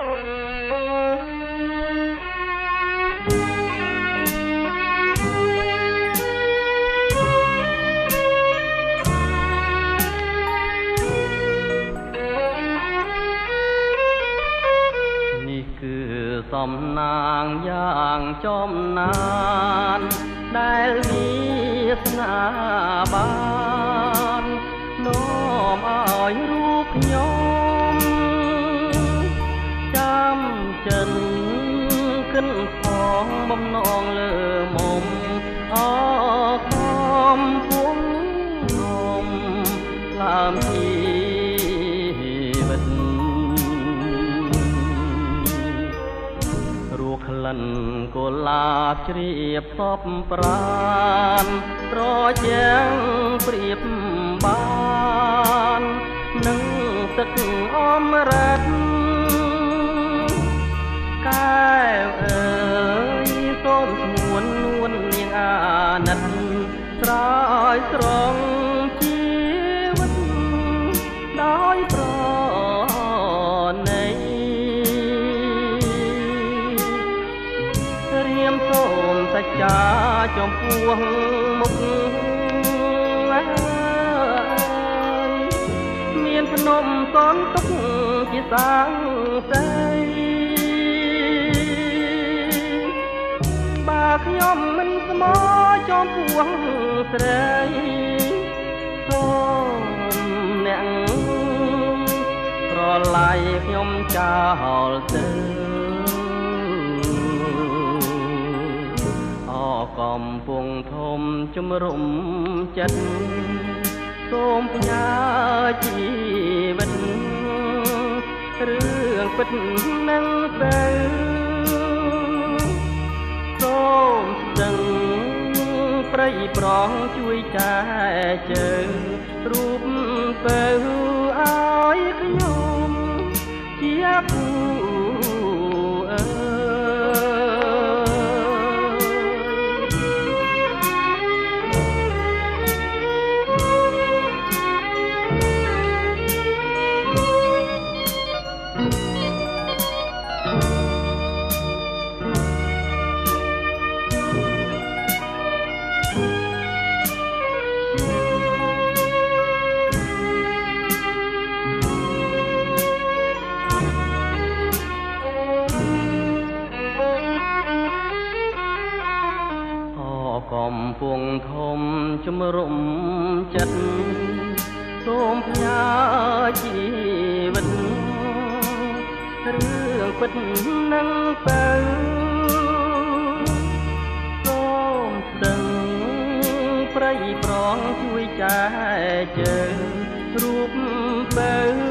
នេះគឺសំណាងយ៉ាងចំណាន ដែលវាសនាបាន នាំឲ្យរូ នផងបំណងលើមុំអខំពុំនំឡាមជីវិតរੂក្លិនកុលាបជ្រាបសពប្រានប្រជាងព្រៀបបាន ចាចំពោះមុខអើយមានភ្នំសនទុកជាសាងសីបើខ្ញុំមិនស្មោចំពោះស្រីសូមអ្នកប្រឡាយខ្ញុំចោលទៅ កំពុងធំជំរុំចិត្តសូមផ្ញើជីវិតរឿងពិតនឹងទៅសូមស្ទឹងប្រៃប្រងជួយចែជើងរូប ពុងធំជំរុំចិត្តសូមផ្ញើជីវិតរឿងពិតនឹងទៅសូមស្ទឹងប្រៃប្រងជួយចែកជើងរូបទៅ